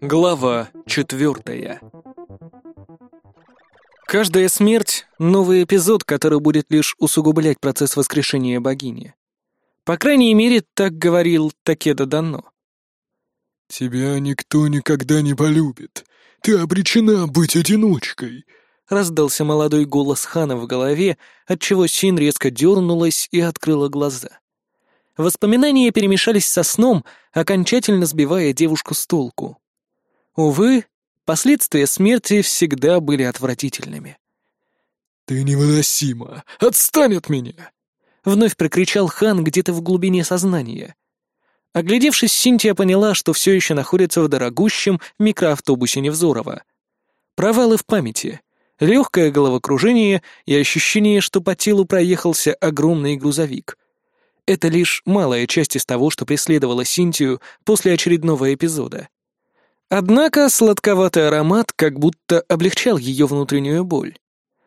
Глава четвертая Каждая смерть — новый эпизод, который будет лишь усугублять процесс воскрешения богини. По крайней мере, так говорил Такеда Дано. «Тебя никто никогда не полюбит. Ты обречена быть одиночкой», — раздался молодой голос Хана в голове, отчего Син резко дернулась и открыла глаза. Воспоминания перемешались со сном, окончательно сбивая девушку с толку. Увы, последствия смерти всегда были отвратительными. «Ты невыносима! Отстань от меня!» — вновь прокричал хан где-то в глубине сознания. Оглядевшись, Синтия поняла, что все еще находится в дорогущем микроавтобусе Невзорова. Провалы в памяти, легкое головокружение и ощущение, что по телу проехался огромный грузовик. Это лишь малая часть из того, что преследовало Синтию после очередного эпизода. Однако сладковатый аромат как будто облегчал ее внутреннюю боль.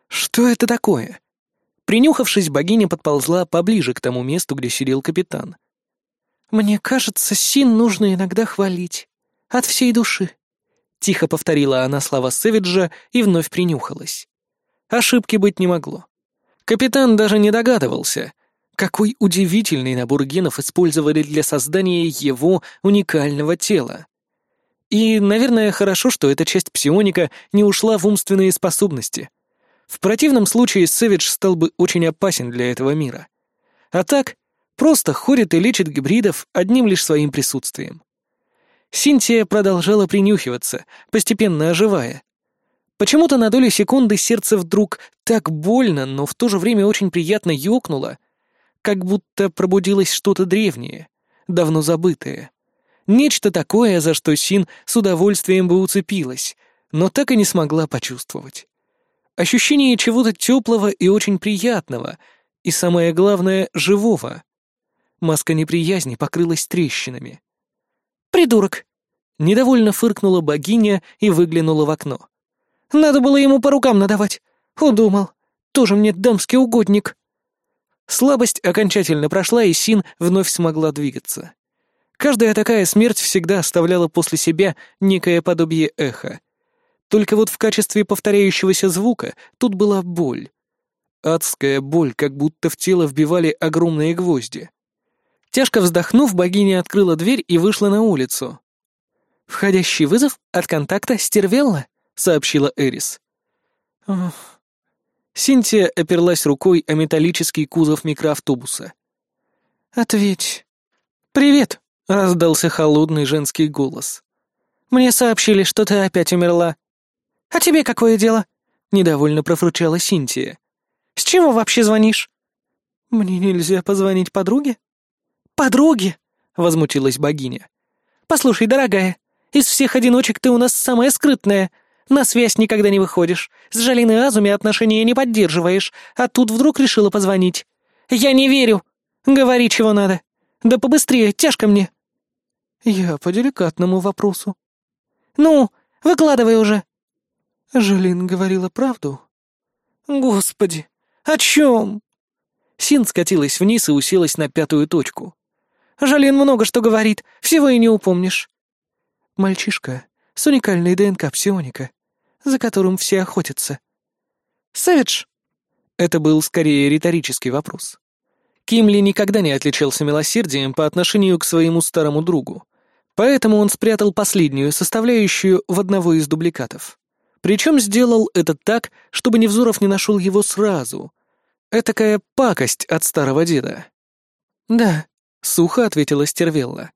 Что это такое? Принюхавшись, богиня подползла поближе к тому месту, где сидел капитан. «Мне кажется, Син нужно иногда хвалить. От всей души», — тихо повторила она слова Сэвиджа и вновь принюхалась. Ошибки быть не могло. Капитан даже не догадывался, какой удивительный набор генов использовали для создания его уникального тела. И, наверное, хорошо, что эта часть псионика не ушла в умственные способности. В противном случае Сэвидж стал бы очень опасен для этого мира. А так, просто ходит и лечит гибридов одним лишь своим присутствием. Синтия продолжала принюхиваться, постепенно оживая. Почему-то на долю секунды сердце вдруг так больно, но в то же время очень приятно ёкнуло, как будто пробудилось что-то древнее, давно забытое. Нечто такое, за что Син с удовольствием бы уцепилась, но так и не смогла почувствовать. Ощущение чего-то теплого и очень приятного, и самое главное — живого. Маска неприязни покрылась трещинами. «Придурок!» — недовольно фыркнула богиня и выглянула в окно. «Надо было ему по рукам надавать. Удумал. Тоже мне дамский угодник». Слабость окончательно прошла, и Син вновь смогла двигаться. Каждая такая смерть всегда оставляла после себя некое подобие эха. Только вот в качестве повторяющегося звука тут была боль. Адская боль, как будто в тело вбивали огромные гвозди. Тяжко вздохнув, богиня открыла дверь и вышла на улицу. «Входящий вызов от контакта Стервелла», — сообщила Эрис. Синтия оперлась рукой о металлический кузов микроавтобуса. «Ответь». «Привет», — раздался холодный женский голос. «Мне сообщили, что ты опять умерла». «А тебе какое дело?» — недовольно профручала Синтия. «С чего вообще звонишь?» «Мне нельзя позвонить подруге?» «Подруге?» — возмутилась богиня. «Послушай, дорогая, из всех одиночек ты у нас самая скрытная. На связь никогда не выходишь, с Жалиной Азуми отношения не поддерживаешь, а тут вдруг решила позвонить. Я не верю. Говори, чего надо. Да побыстрее, тяжко мне». «Я по деликатному вопросу». «Ну, выкладывай уже». Жалин говорила правду. «Господи, о чем?» Син скатилась вниз и уселась на пятую точку. «Жалин много что говорит, всего и не упомнишь». «Мальчишка с уникальной ДНК псионика, за которым все охотятся». «Сэвидж?» Это был скорее риторический вопрос. Кимли никогда не отличался милосердием по отношению к своему старому другу, Поэтому он спрятал последнюю составляющую в одного из дубликатов. Причем сделал это так, чтобы Невзоров не нашел его сразу. Этакая пакость от старого деда. «Да», — сухо ответила Стервелла.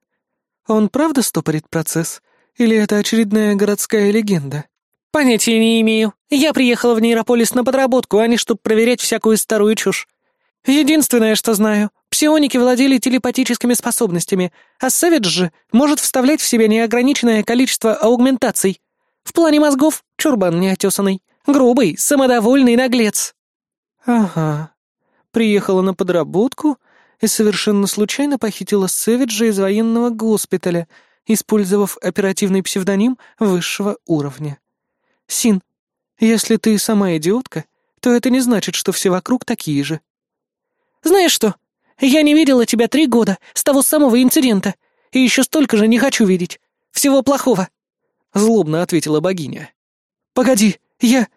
«Он правда стопорит процесс? Или это очередная городская легенда?» «Понятия не имею. Я приехала в Нейрополис на подработку, а не чтобы проверять всякую старую чушь. Единственное, что знаю, псионики владели телепатическими способностями, а Сэвидж же может вставлять в себя неограниченное количество аугментаций. В плане мозгов — чурбан неотесанный, грубый, самодовольный наглец. Ага. Приехала на подработку и совершенно случайно похитила Сэвиджа из военного госпиталя, использовав оперативный псевдоним высшего уровня. Син, если ты сама идиотка, то это не значит, что все вокруг такие же. Знаешь что? Я не видела тебя три года, с того самого инцидента, и еще столько же не хочу видеть. Всего плохого!» — злобно ответила богиня. «Погоди, я...»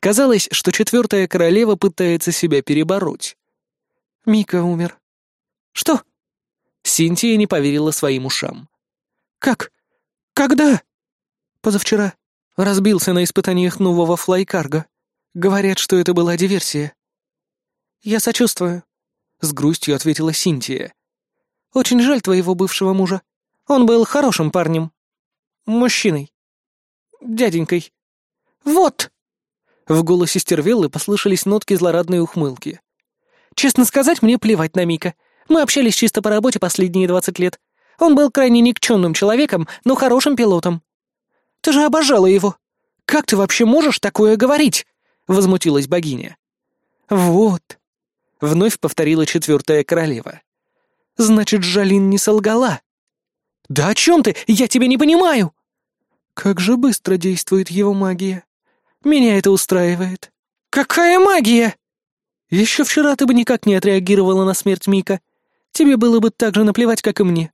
Казалось, что четвертая королева пытается себя перебороть. Мика умер. «Что?» Синтия не поверила своим ушам. «Как? Когда?» «Позавчера. Разбился на испытаниях нового флайкарга. Говорят, что это была диверсия». «Я сочувствую», — с грустью ответила Синтия. «Очень жаль твоего бывшего мужа. Он был хорошим парнем. Мужчиной. Дяденькой. Вот!» В голосе Стервеллы послышались нотки злорадной ухмылки. «Честно сказать, мне плевать на Мика. Мы общались чисто по работе последние двадцать лет. Он был крайне никчемным человеком, но хорошим пилотом. Ты же обожала его. Как ты вообще можешь такое говорить?» — возмутилась богиня. «Вот», — вновь повторила четвертая королева. «Значит, Жалин не солгала». «Да о чем ты? Я тебя не понимаю!» «Как же быстро действует его магия!» Меня это устраивает. Какая магия? Еще вчера ты бы никак не отреагировала на смерть Мика. Тебе было бы так же наплевать, как и мне.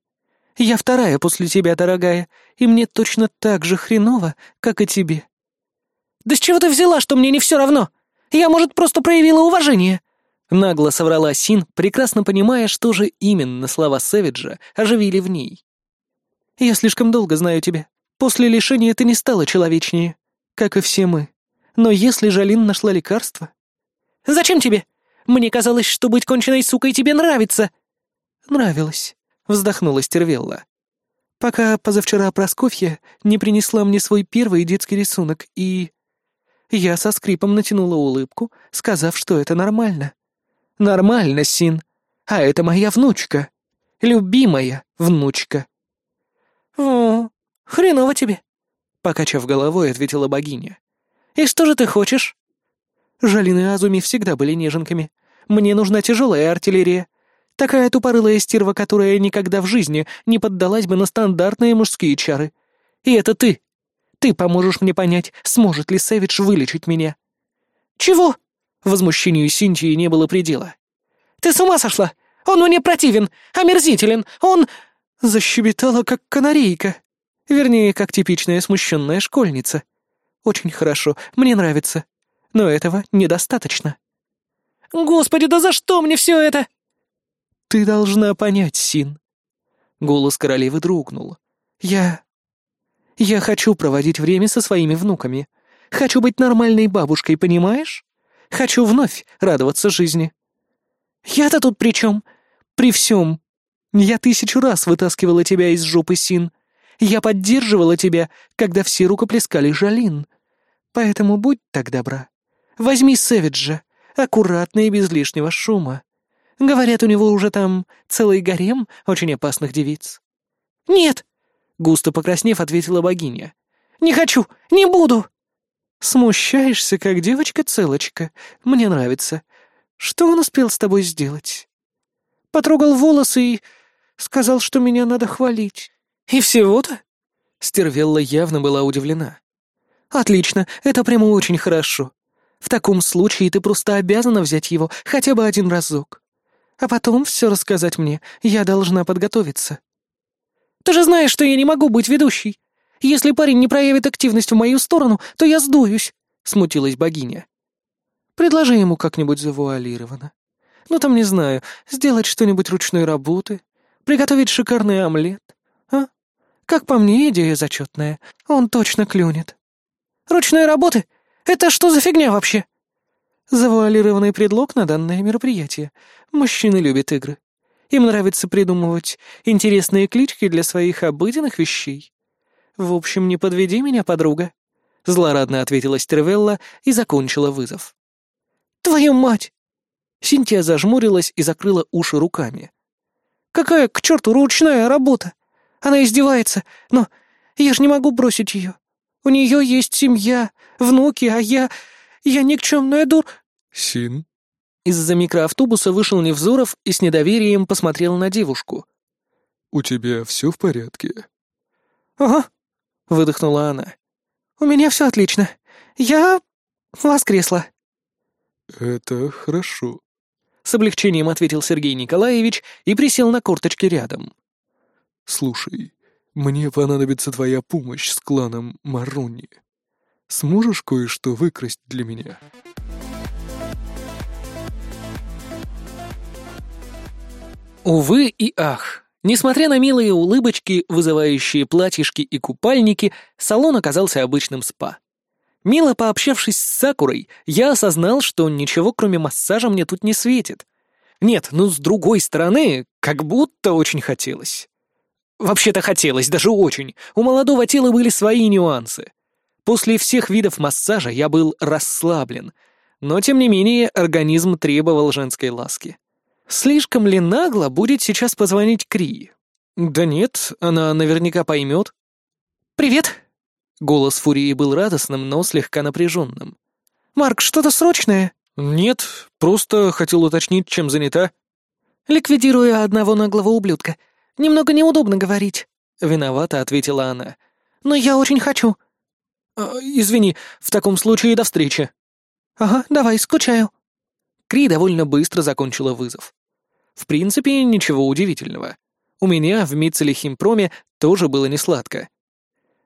Я вторая после тебя, дорогая, и мне точно так же хреново, как и тебе. Да с чего ты взяла, что мне не все равно? Я, может, просто проявила уважение?» Нагло соврала Син, прекрасно понимая, что же именно слова Сэвиджа оживили в ней. «Я слишком долго знаю тебя. После лишения ты не стала человечнее, как и все мы. Но если Жалин нашла лекарство... «Зачем тебе? Мне казалось, что быть конченной сукой тебе нравится!» «Нравилось», — вздохнула Стервелла. «Пока позавчера Просковья не принесла мне свой первый детский рисунок, и...» Я со скрипом натянула улыбку, сказав, что это нормально. «Нормально, Син. А это моя внучка. Любимая внучка». «О, хреново тебе», — покачав головой, ответила богиня. «И что же ты хочешь?» Жалин и Азуми всегда были неженками. Мне нужна тяжелая артиллерия. Такая тупорылая стерва, которая никогда в жизни не поддалась бы на стандартные мужские чары. И это ты. Ты поможешь мне понять, сможет ли Сэвидж вылечить меня. «Чего?» Возмущению Синтии не было предела. «Ты с ума сошла? Он мне противен, омерзителен, он...» Защебетала, как канарейка. Вернее, как типичная смущенная школьница. Очень хорошо, мне нравится. Но этого недостаточно. Господи, да за что мне все это? Ты должна понять, Син. Голос королевы дрогнул. Я... Я хочу проводить время со своими внуками. Хочу быть нормальной бабушкой, понимаешь? Хочу вновь радоваться жизни. Я-то тут при чем? При всем. Я тысячу раз вытаскивала тебя из жопы, Син. Я поддерживала тебя, когда все рукоплескали Жалин. Поэтому будь так добра. Возьми Сэвиджа, аккуратно и без лишнего шума. Говорят, у него уже там целый гарем очень опасных девиц». «Нет!» — густо покраснев, ответила богиня. «Не хочу! Не буду!» «Смущаешься, как девочка-целочка. Мне нравится. Что он успел с тобой сделать?» «Потрогал волосы и сказал, что меня надо хвалить. «И всего-то?» Стервелла явно была удивлена. «Отлично, это прямо очень хорошо. В таком случае ты просто обязана взять его хотя бы один разок. А потом все рассказать мне, я должна подготовиться». «Ты же знаешь, что я не могу быть ведущей. Если парень не проявит активность в мою сторону, то я сдуюсь», — смутилась богиня. «Предложи ему как-нибудь завуалированно. Ну там, не знаю, сделать что-нибудь ручной работы, приготовить шикарный омлет, а? Как по мне, идея зачетная. Он точно клюнет. Ручной работы? Это что за фигня вообще? Завуалированный предлог на данное мероприятие. Мужчины любят игры. Им нравится придумывать интересные клички для своих обыденных вещей. В общем, не подведи меня, подруга. Злорадно ответила Стервелла и закончила вызов. «Твою мать!» Синтия зажмурилась и закрыла уши руками. «Какая к черту ручная работа? Она издевается, но я же не могу бросить ее. У нее есть семья, внуки, а я... Я никчемная дур...» «Син?» Из-за микроавтобуса вышел Невзоров и с недоверием посмотрел на девушку. «У тебя все в порядке?» «Ага», — выдохнула она. «У меня все отлично. Я... воскресла». «Это хорошо», — с облегчением ответил Сергей Николаевич и присел на корточки рядом. «Слушай, Мне понадобится твоя помощь с кланом Маруни. Сможешь кое-что выкрасть для меня?» Увы и ах. Несмотря на милые улыбочки, вызывающие платьишки и купальники, салон оказался обычным спа. Мило пообщавшись с Сакурой, я осознал, что ничего кроме массажа мне тут не светит. Нет, ну с другой стороны, как будто очень хотелось. Вообще-то хотелось, даже очень. У молодого тела были свои нюансы. После всех видов массажа я был расслаблен, но тем не менее организм требовал женской ласки. Слишком ли нагло будет сейчас позвонить Кри? Да нет, она наверняка поймет. «Привет!» Голос Фурии был радостным, но слегка напряженным. «Марк, что-то срочное?» «Нет, просто хотел уточнить, чем занята». «Ликвидирую одного наглого ублюдка. Немного неудобно говорить», — виновата ответила она. «Но я очень хочу». «А, «Извини, в таком случае до встречи». «Ага, давай, скучаю». Кри довольно быстро закончила вызов. В принципе, ничего удивительного. У меня в Митцеле Химпроме тоже было несладко.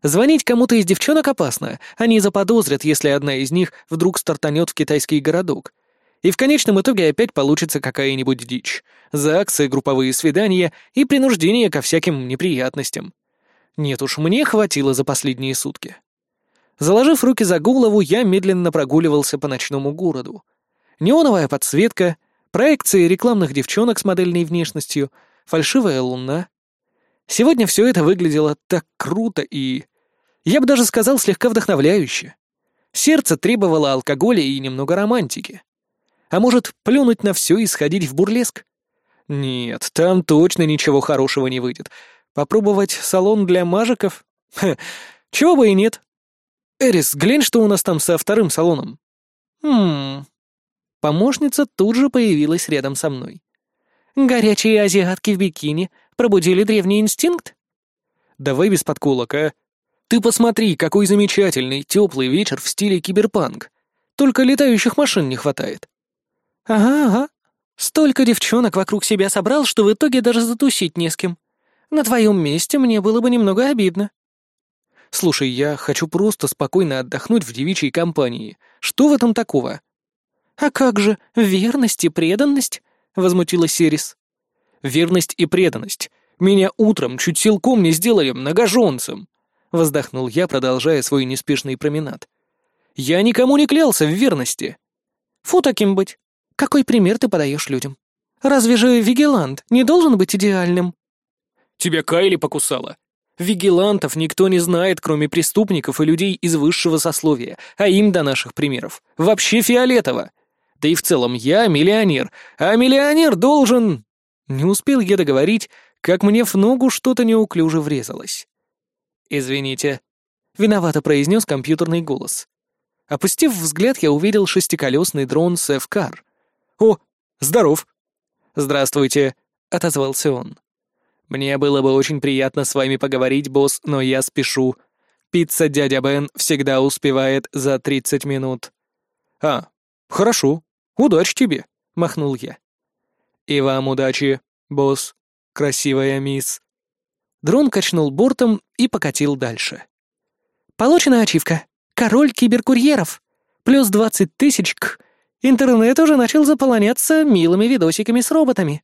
Звонить кому-то из девчонок опасно, они заподозрят, если одна из них вдруг стартанет в китайский городок. И в конечном итоге опять получится какая-нибудь дичь. ЗАГСы, групповые свидания и принуждение ко всяким неприятностям. Нет уж, мне хватило за последние сутки. Заложив руки за голову, я медленно прогуливался по ночному городу. Неоновая подсветка, проекции рекламных девчонок с модельной внешностью, фальшивая луна. Сегодня все это выглядело так круто и... Я бы даже сказал, слегка вдохновляюще. Сердце требовало алкоголя и немного романтики. А может, плюнуть на все и сходить в бурлеск? Нет, там точно ничего хорошего не выйдет. Попробовать салон для мажиков? Ха, чего бы и нет. Эрис, глянь, что у нас там со вторым салоном. Хм, Помощница тут же появилась рядом со мной. «Горячие азиатки в бикини пробудили древний инстинкт?» «Давай без подколок, а? Ты посмотри, какой замечательный, теплый вечер в стиле киберпанк. Только летающих машин не хватает». «Ага, ага. Столько девчонок вокруг себя собрал, что в итоге даже затусить не с кем. На твоем месте мне было бы немного обидно». «Слушай, я хочу просто спокойно отдохнуть в девичьей компании. Что в этом такого?» «А как же верность и преданность?» — возмутилась Серис. «Верность и преданность. Меня утром чуть силком не сделали многоженцем!» — воздохнул я, продолжая свой неспешный променад. «Я никому не клялся в верности!» «Фу таким быть! Какой пример ты подаешь людям? Разве же Вигелант не должен быть идеальным?» «Тебя Кайли покусала!» Вигелантов никто не знает, кроме преступников и людей из высшего сословия, а им до наших примеров. Вообще фиолетово. Да и в целом я миллионер, а миллионер должен...» Не успел я договорить, как мне в ногу что-то неуклюже врезалось. «Извините», — виновато произнес компьютерный голос. Опустив взгляд, я увидел шестиколесный дрон Севкар. «О, здоров!» «Здравствуйте», — отозвался он. «Мне было бы очень приятно с вами поговорить, босс, но я спешу. Пицца дядя Бен всегда успевает за тридцать минут». «А, хорошо», «Удачи тебе!» — махнул я. «И вам удачи, босс, красивая мисс». Дрон качнул бортом и покатил дальше. «Получена ачивка. Король киберкурьеров. Плюс двадцать тысяч к... Интернет уже начал заполоняться милыми видосиками с роботами».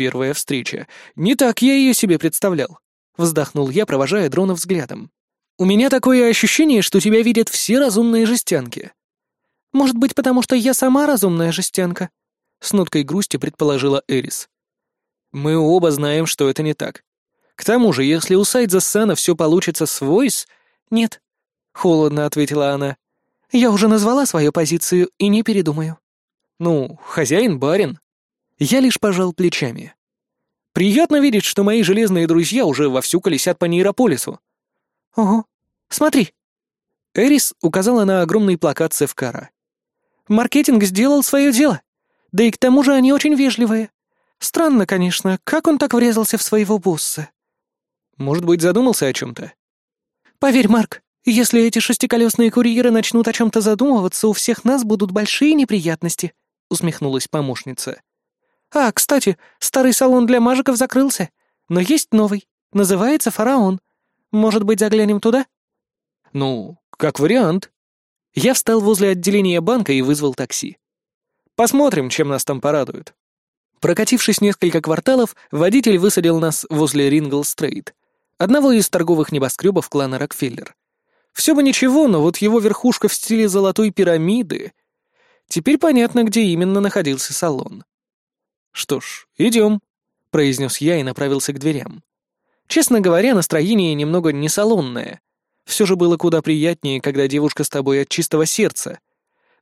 «Первая встреча. Не так я ее себе представлял», — вздохнул я, провожая дрона взглядом. «У меня такое ощущение, что тебя видят все разумные жестянки. Может быть, потому что я сама разумная жестянка?» С ноткой грусти предположила Эрис. «Мы оба знаем, что это не так. К тому же, если у Сайдза Сана все получится с Войс...» «Нет», — холодно ответила она. «Я уже назвала свою позицию и не передумаю». «Ну, хозяин-барин». Я лишь пожал плечами. «Приятно видеть, что мои железные друзья уже вовсю колесят по нейрополису». «Ого, смотри». Эрис указала на огромный плакат Севкара. Маркетинг сделал свое дело. Да и к тому же они очень вежливые. Странно, конечно, как он так врезался в своего босса. Может быть, задумался о чем-то? Поверь, Марк, если эти шестиколесные курьеры начнут о чем-то задумываться, у всех нас будут большие неприятности, усмехнулась помощница. А, кстати, старый салон для мажиков закрылся, но есть новый. Называется «Фараон». Может быть, заглянем туда?» «Ну, как вариант». Я встал возле отделения банка и вызвал такси. «Посмотрим, чем нас там порадуют». Прокатившись несколько кварталов, водитель высадил нас возле Рингл-стрейт, одного из торговых небоскребов клана Рокфеллер. Все бы ничего, но вот его верхушка в стиле золотой пирамиды. Теперь понятно, где именно находился салон. «Что ж, идем», — произнес я и направился к дверям. Честно говоря, настроение немного не салонное. Все же было куда приятнее, когда девушка с тобой от чистого сердца.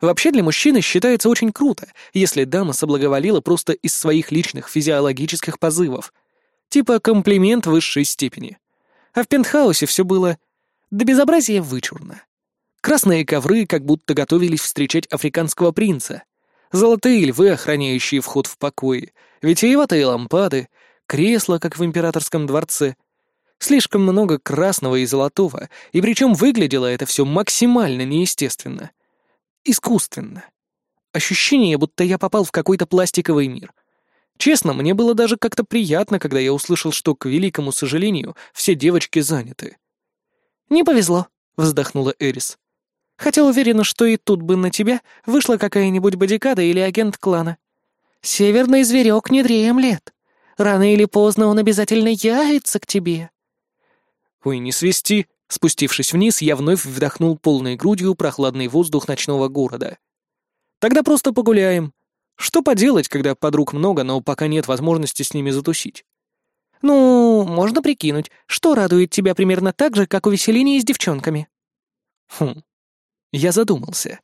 Вообще для мужчины считается очень круто, если дама соблаговолила просто из своих личных физиологических позывов. Типа комплимент высшей степени. А в пентхаусе все было до безобразия вычурно. Красные ковры как будто готовились встречать африканского принца. Золотые львы, охраняющие вход в покои, витиеватые лампады, кресла, как в императорском дворце. Слишком много красного и золотого, и причем выглядело это все максимально неестественно. Искусственно. Ощущение, будто я попал в какой-то пластиковый мир. Честно, мне было даже как-то приятно, когда я услышал, что, к великому сожалению, все девочки заняты. «Не повезло», — вздохнула Эрис. «Хотя уверена, что и тут бы на тебя вышла какая-нибудь бодикада или агент клана. Северный зверек не дремлет. Рано или поздно он обязательно явится к тебе». «Ой, не свисти!» Спустившись вниз, я вновь вдохнул полной грудью прохладный воздух ночного города. «Тогда просто погуляем. Что поделать, когда подруг много, но пока нет возможности с ними затусить?» «Ну, можно прикинуть, что радует тебя примерно так же, как увеселение с девчонками». «Хм». Я задумался.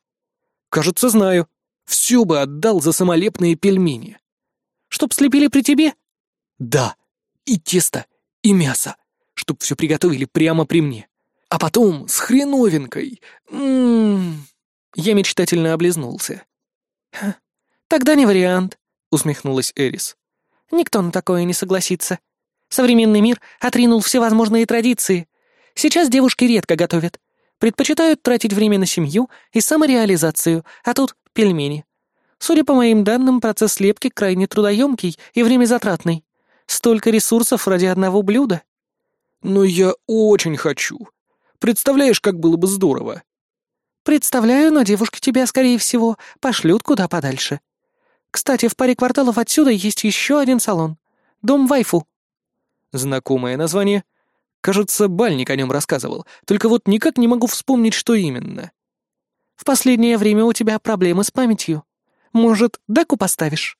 «Кажется, знаю. Все бы отдал за самолепные пельмени». «Чтоб слепили при тебе?» «Да. И тесто, и мясо. Чтоб все приготовили прямо при мне. А потом с хреновинкой. Ммм...» Я мечтательно облизнулся. «Тогда не вариант», — усмехнулась Эрис. «Никто на такое не согласится. Современный мир отринул всевозможные традиции. Сейчас девушки редко готовят. Предпочитают тратить время на семью и самореализацию, а тут пельмени. Судя по моим данным, процесс лепки крайне трудоемкий и времязатратный. Столько ресурсов ради одного блюда. Но я очень хочу. Представляешь, как было бы здорово. Представляю, но девушки тебя, скорее всего, пошлют куда подальше. Кстати, в паре кварталов отсюда есть еще один салон. Дом Вайфу. Знакомое название. Кажется, Бальник о нем рассказывал, только вот никак не могу вспомнить, что именно. В последнее время у тебя проблемы с памятью. Может, деку поставишь?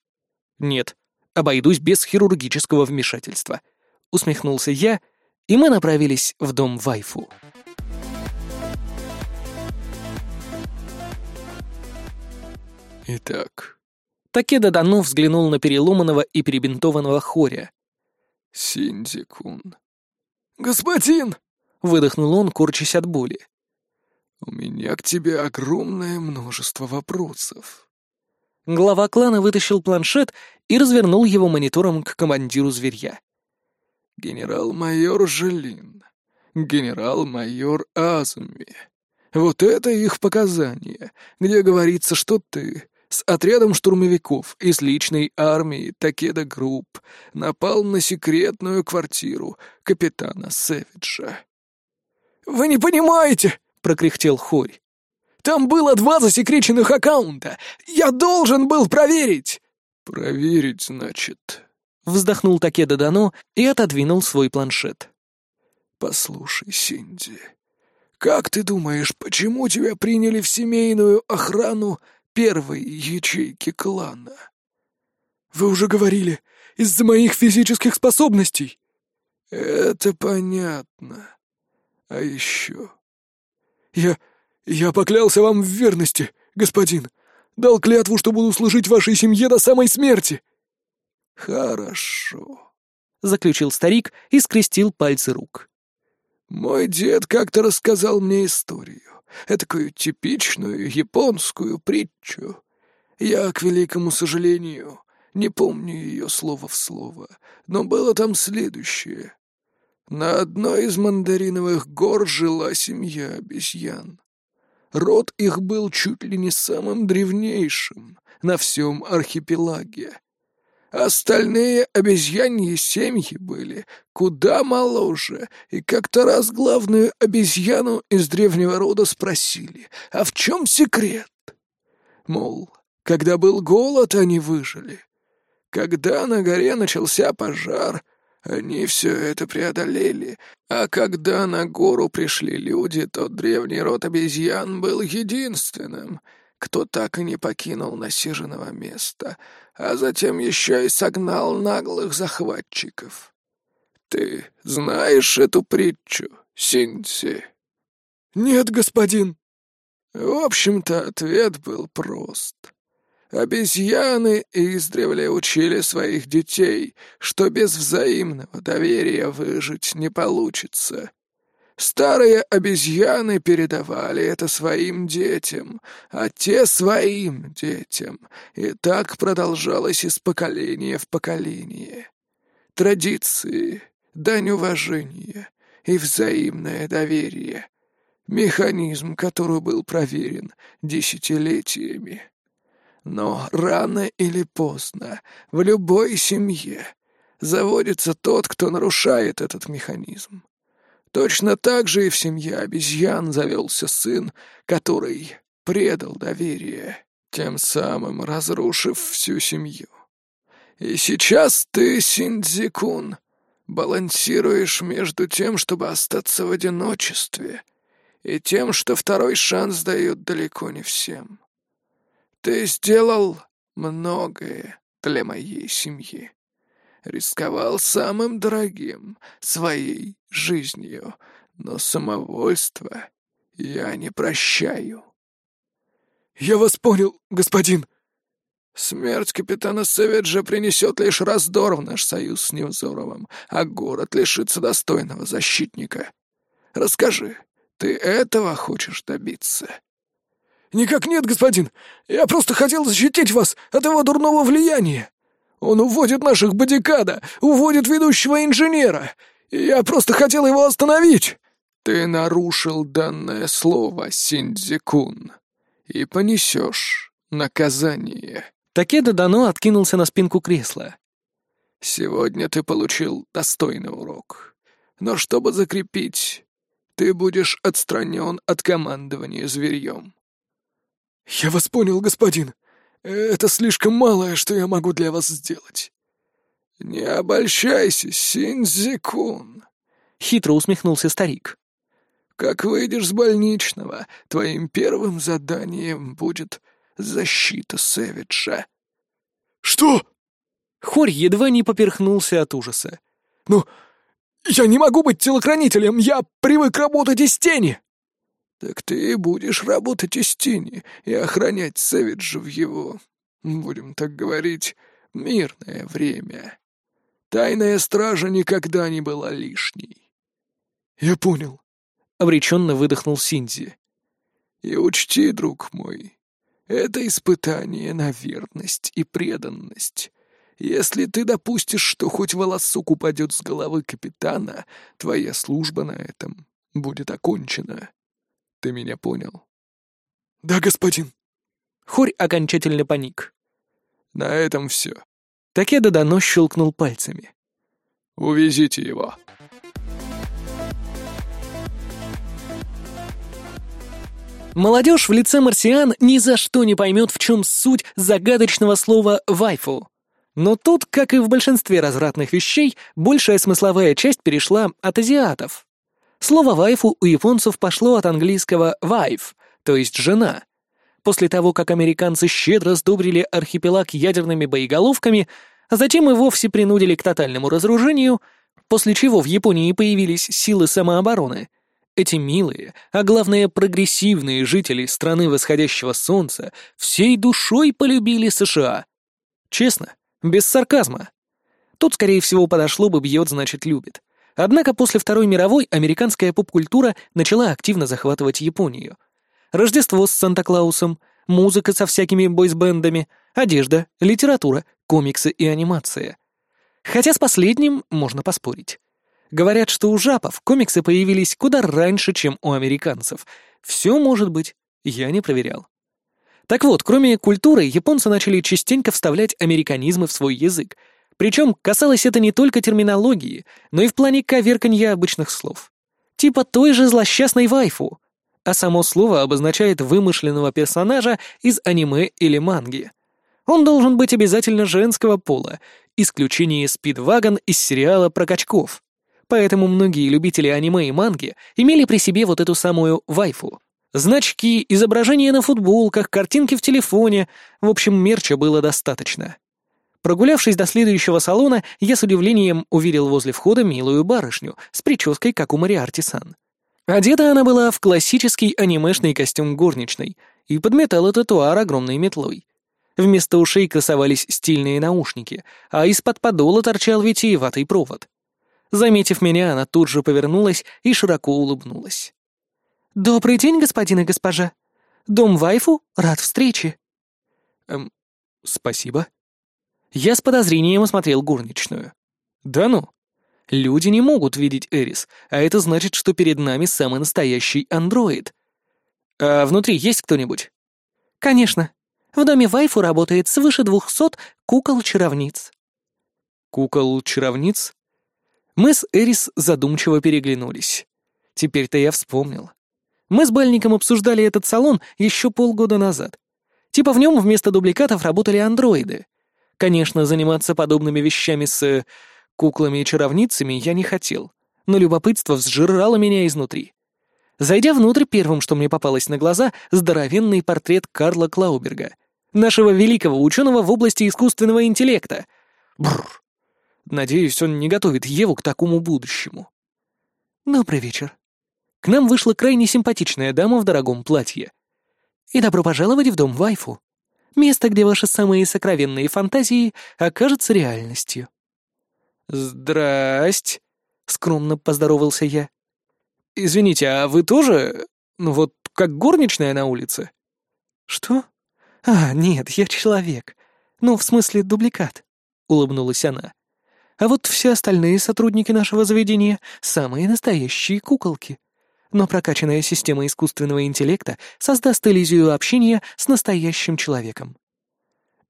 Нет, обойдусь без хирургического вмешательства. Усмехнулся я, и мы направились в дом Вайфу. Итак. Такеда Дано взглянул на переломанного и перебинтованного Хоря. «Синдзикун». «Господин!» — выдохнул он, корчась от боли. «У меня к тебе огромное множество вопросов». Глава клана вытащил планшет и развернул его монитором к командиру зверья. «Генерал-майор Желин, генерал-майор Азуми. Вот это их показания, где говорится, что ты с отрядом штурмовиков из личной армии Такеда Групп напал на секретную квартиру капитана Сэвиджа. «Вы не понимаете!» — прокряхтел Хорь. «Там было два засекреченных аккаунта! Я должен был проверить!» «Проверить, значит...» — вздохнул Такеда Дано и отодвинул свой планшет. «Послушай, Синди, как ты думаешь, почему тебя приняли в семейную охрану первой ячейки клана. Вы уже говорили, из-за моих физических способностей. Это понятно. А еще... Я... я поклялся вам в верности, господин. Дал клятву, что буду служить вашей семье до самой смерти. Хорошо. Заключил старик и скрестил пальцы рук. Мой дед как-то рассказал мне историю этакую типичную японскую притчу. Я, к великому сожалению, не помню ее слово в слово, но было там следующее. На одной из мандариновых гор жила семья обезьян. Род их был чуть ли не самым древнейшим на всем архипелаге. Остальные обезьяньи семьи были куда моложе, и как-то раз главную обезьяну из древнего рода спросили, а в чем секрет? Мол, когда был голод, они выжили. Когда на горе начался пожар, они все это преодолели, а когда на гору пришли люди, то древний род обезьян был единственным, кто так и не покинул насиженного места, а затем еще и согнал наглых захватчиков. Ты знаешь эту притчу, Синси? Нет, господин. В общем-то, ответ был прост. Обезьяны издревле учили своих детей, что без взаимного доверия выжить не получится. Старые обезьяны передавали это своим детям, а те своим детям, и так продолжалось из поколения в поколение. Традиции, дань уважения и взаимное доверие — механизм, который был проверен десятилетиями. Но рано или поздно в любой семье заводится тот, кто нарушает этот механизм. Точно так же и в семье обезьян завелся сын, который предал доверие, тем самым разрушив всю семью. И сейчас ты, Синдзикун, балансируешь между тем, чтобы остаться в одиночестве, и тем, что второй шанс дают далеко не всем. Ты сделал многое для моей семьи рисковал самым дорогим, своей жизнью, но самовольство я не прощаю. «Я вас понял, господин!» «Смерть капитана Сэвиджа принесет лишь раздор в наш союз с Невзоровым, а город лишится достойного защитника. Расскажи, ты этого хочешь добиться?» «Никак нет, господин. Я просто хотел защитить вас от его дурного влияния!» Он уводит наших бодикада, уводит ведущего инженера. Я просто хотел его остановить!» «Ты нарушил данное слово, Синдзикун, и понесешь наказание». Такеда Дано откинулся на спинку кресла. «Сегодня ты получил достойный урок. Но чтобы закрепить, ты будешь отстранен от командования зверьем». «Я вас понял, господин», это слишком малое, что я могу для вас сделать». «Не обольщайся, Синзикун», — хитро усмехнулся старик. «Как выйдешь с больничного, твоим первым заданием будет защита Сэвиджа». «Что?» Хорь едва не поперхнулся от ужаса. «Ну, я не могу быть телохранителем, я привык работать из тени!» «Так ты будешь работать из тени и охранять Сэвиджа в его, будем так говорить, мирное время. Тайная стража никогда не была лишней». «Я понял», — обреченно выдохнул Синзи. «И учти, друг мой, это испытание на верность и преданность». Если ты допустишь, что хоть волосок упадет с головы капитана, твоя служба на этом будет окончена. Ты меня понял?» «Да, господин». Хорь окончательно паник. «На этом все». Такеда давно щелкнул пальцами. «Увезите его». Молодежь в лице марсиан ни за что не поймет, в чем суть загадочного слова «вайфу». Но тут, как и в большинстве развратных вещей, большая смысловая часть перешла от азиатов. Слово «вайфу» у японцев пошло от английского «wife», то есть «жена». После того, как американцы щедро сдобрили архипелаг ядерными боеголовками, а затем и вовсе принудили к тотальному разоружению, после чего в Японии появились силы самообороны, эти милые, а главное прогрессивные жители страны восходящего солнца всей душой полюбили США. Честно, без сарказма. Тут, скорее всего, подошло бы «бьет, значит, любит». Однако после Второй мировой американская поп-культура начала активно захватывать Японию. Рождество с Санта-Клаусом, музыка со всякими бойсбендами, одежда, литература, комиксы и анимация. Хотя с последним можно поспорить. Говорят, что у жапов комиксы появились куда раньше, чем у американцев. Все может быть, я не проверял. Так вот, кроме культуры, японцы начали частенько вставлять американизмы в свой язык. Причем касалось это не только терминологии, но и в плане коверканья обычных слов. Типа той же злосчастной вайфу. А само слово обозначает вымышленного персонажа из аниме или манги. Он должен быть обязательно женского пола, исключение Спидвагон из сериала про качков. Поэтому многие любители аниме и манги имели при себе вот эту самую вайфу. Значки, изображения на футболках, картинки в телефоне. В общем, мерча было достаточно. Прогулявшись до следующего салона, я с удивлением увидел возле входа милую барышню с прической, как у Мариарти Сан. Одета она была в классический анимешный костюм горничной и подметала тротуар огромной метлой. Вместо ушей красовались стильные наушники, а из-под подола торчал витиеватый провод. Заметив меня, она тут же повернулась и широко улыбнулась. «Добрый день, господин и госпожа. Дом Вайфу рад встрече». «Эм, спасибо». Я с подозрением осмотрел горничную. «Да ну. Люди не могут видеть Эрис, а это значит, что перед нами самый настоящий андроид. А внутри есть кто-нибудь?» «Конечно. В доме Вайфу работает свыше двухсот кукол-чаровниц». «Кукол-чаровниц?» Мы с Эрис задумчиво переглянулись. Теперь-то я вспомнил. Мы с Бальником обсуждали этот салон еще полгода назад. Типа в нем вместо дубликатов работали андроиды. Конечно, заниматься подобными вещами с куклами и чаровницами я не хотел, но любопытство взжирало меня изнутри. Зайдя внутрь, первым, что мне попалось на глаза, здоровенный портрет Карла Клауберга, нашего великого ученого в области искусственного интеллекта. Бррр. Надеюсь, он не готовит Еву к такому будущему. Добрый вечер. К нам вышла крайне симпатичная дама в дорогом платье. И добро пожаловать в дом Вайфу. Место, где ваши самые сокровенные фантазии окажутся реальностью. «Здрасть», — скромно поздоровался я. «Извините, а вы тоже, ну вот, как горничная на улице?» «Что? А, нет, я человек. Ну, в смысле, дубликат», — улыбнулась она. «А вот все остальные сотрудники нашего заведения — самые настоящие куколки но прокачанная система искусственного интеллекта создаст иллюзию общения с настоящим человеком.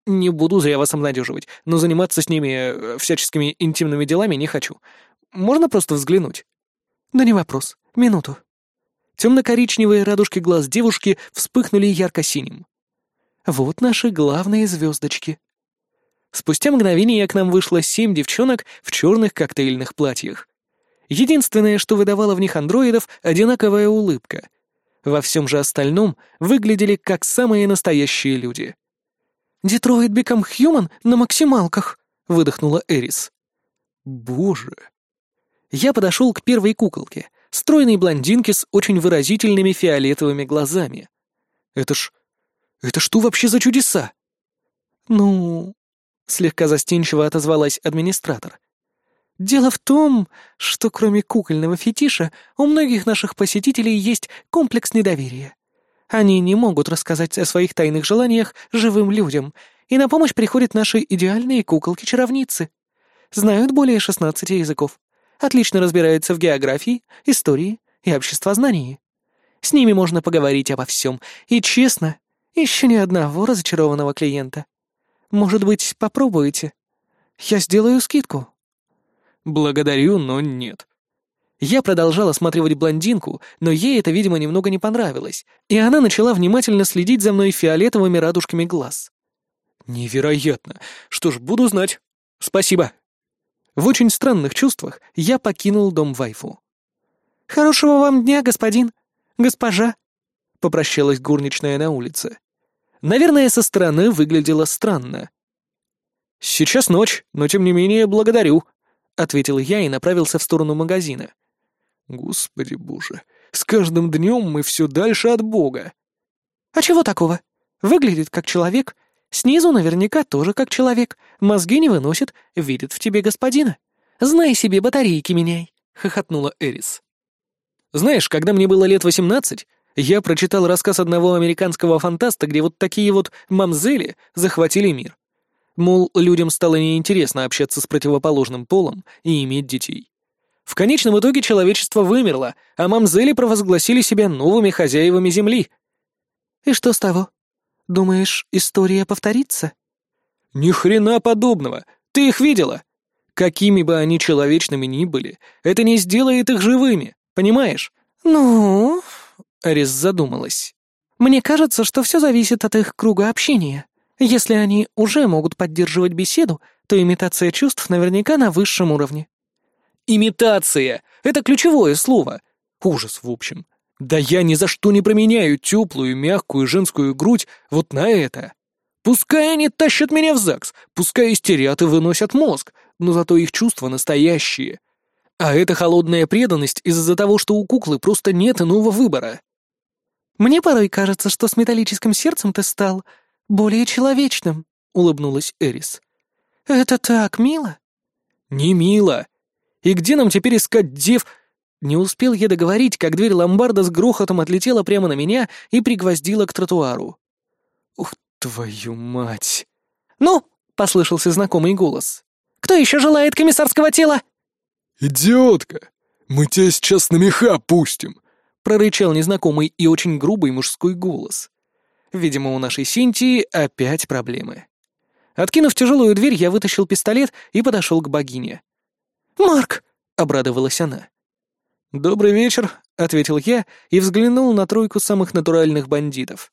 Не буду зря вас обнадеживать, но заниматься с ними э, всяческими интимными делами не хочу. Можно просто взглянуть? Да не вопрос. Минуту. Темно-коричневые радужки глаз девушки вспыхнули ярко-синим. Вот наши главные звездочки. Спустя мгновение к нам вышло семь девчонок в черных коктейльных платьях. Единственное, что выдавало в них андроидов, одинаковая улыбка. Во всем же остальном выглядели как самые настоящие люди. «Детройт Become Human на максималках», — выдохнула Эрис. «Боже!» Я подошел к первой куколке, стройной блондинке с очень выразительными фиолетовыми глазами. «Это ж... это что вообще за чудеса?» «Ну...» — слегка застенчиво отозвалась администратор. Дело в том, что кроме кукольного фетиша у многих наших посетителей есть комплекс недоверия. Они не могут рассказать о своих тайных желаниях живым людям, и на помощь приходят наши идеальные куколки-чаровницы. Знают более 16 языков, отлично разбираются в географии, истории и обществознании. С ними можно поговорить обо всем, и честно, еще ни одного разочарованного клиента. Может быть, попробуете? Я сделаю скидку. «Благодарю, но нет». Я продолжал осматривать блондинку, но ей это, видимо, немного не понравилось, и она начала внимательно следить за мной фиолетовыми радужками глаз. «Невероятно! Что ж, буду знать. Спасибо». В очень странных чувствах я покинул дом Вайфу. «Хорошего вам дня, господин! Госпожа!» — попрощалась горничная на улице. Наверное, со стороны выглядело странно. «Сейчас ночь, но тем не менее благодарю», — ответил я и направился в сторону магазина. «Господи боже, с каждым днем мы все дальше от Бога». «А чего такого? Выглядит как человек. Снизу наверняка тоже как человек. Мозги не выносит, видит в тебе господина. Знай себе, батарейки меняй», — хохотнула Эрис. «Знаешь, когда мне было лет восемнадцать, я прочитал рассказ одного американского фантаста, где вот такие вот мамзели захватили мир. Мол, людям стало неинтересно общаться с противоположным полом и иметь детей. В конечном итоге человечество вымерло, а мамзели провозгласили себя новыми хозяевами Земли. И что с того? Думаешь, история повторится?» «Ни хрена подобного! Ты их видела? Какими бы они человечными ни были, это не сделает их живыми, понимаешь?» «Ну...» — Арис задумалась. «Мне кажется, что все зависит от их круга общения. Если они уже могут поддерживать беседу, то имитация чувств наверняка на высшем уровне». «Имитация! Это ключевое слово! Ужас, в общем. Да я ни за что не променяю теплую, мягкую женскую грудь вот на это. Пускай они тащат меня в ЗАГС, пускай истерят и выносят мозг, но зато их чувства настоящие. А это холодная преданность из-за того, что у куклы просто нет иного выбора. «Мне порой кажется, что с металлическим сердцем ты стал более человечным», — улыбнулась Эрис. «Это так мило». «Не мило. И где нам теперь искать дев...» Не успел я договорить, как дверь ломбарда с грохотом отлетела прямо на меня и пригвоздила к тротуару. «Ух, твою мать!» «Ну!» — послышался знакомый голос. «Кто еще желает комиссарского тела?» «Идиотка! Мы тебя сейчас на меха пустим!» — прорычал незнакомый и очень грубый мужской голос. Видимо, у нашей Синтии опять проблемы. Откинув тяжелую дверь, я вытащил пистолет и подошел к богине. «Марк!» — обрадовалась она. «Добрый вечер», — ответил я и взглянул на тройку самых натуральных бандитов.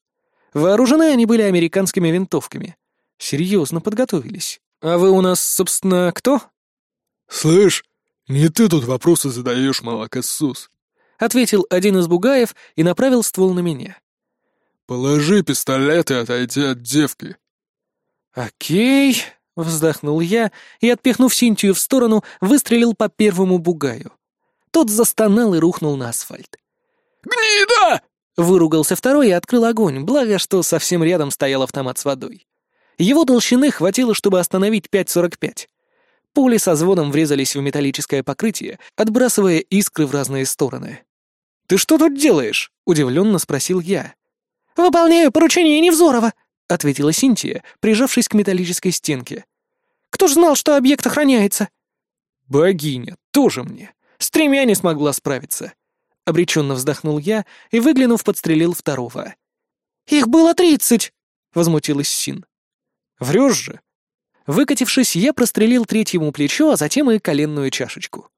Вооружены они были американскими винтовками. Серьезно подготовились. «А вы у нас, собственно, кто?» «Слышь, не ты тут вопросы задаешь, молокосос», — ответил один из бугаев и направил ствол на меня. «Положи пистолет и отойди от девки». «Окей», — вздохнул я и, отпихнув Синтию в сторону, выстрелил по первому бугаю. Тот застонал и рухнул на асфальт. «Гнида!» — выругался второй и открыл огонь, благо, что совсем рядом стоял автомат с водой. Его толщины хватило, чтобы остановить 5.45. Пули со звоном врезались в металлическое покрытие, отбрасывая искры в разные стороны. «Ты что тут делаешь?» — удивленно спросил я. «Выполняю поручение Невзорова», — ответила Синтия, прижавшись к металлической стенке. «Кто ж знал, что объект охраняется?» «Богиня, тоже мне. С тремя не смогла справиться. Обреченно вздохнул я и, выглянув, подстрелил второго. «Их было тридцать!» — возмутилась Син. «Врешь же!» Выкатившись, я прострелил третьему плечо, а затем и коленную чашечку.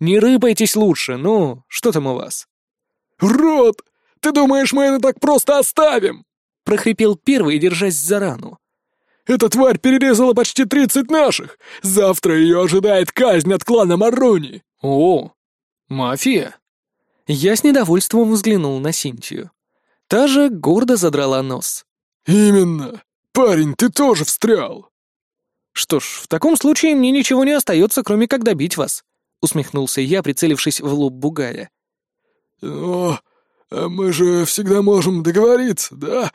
«Не рыпайтесь лучше, ну, что там у вас?» «Рот! Ты думаешь, мы это так просто оставим?» — прохрипел первый, держась за рану. «Эта тварь перерезала почти тридцать наших! Завтра ее ожидает казнь от клана Маруни!» «О, мафия?» Я с недовольством взглянул на Синтию. Та же гордо задрала нос. «Именно! Парень, ты тоже встрял!» «Что ж, в таком случае мне ничего не остается, кроме как добить вас», — усмехнулся я, прицелившись в лоб Бугая. «Но а мы же всегда можем договориться, да?»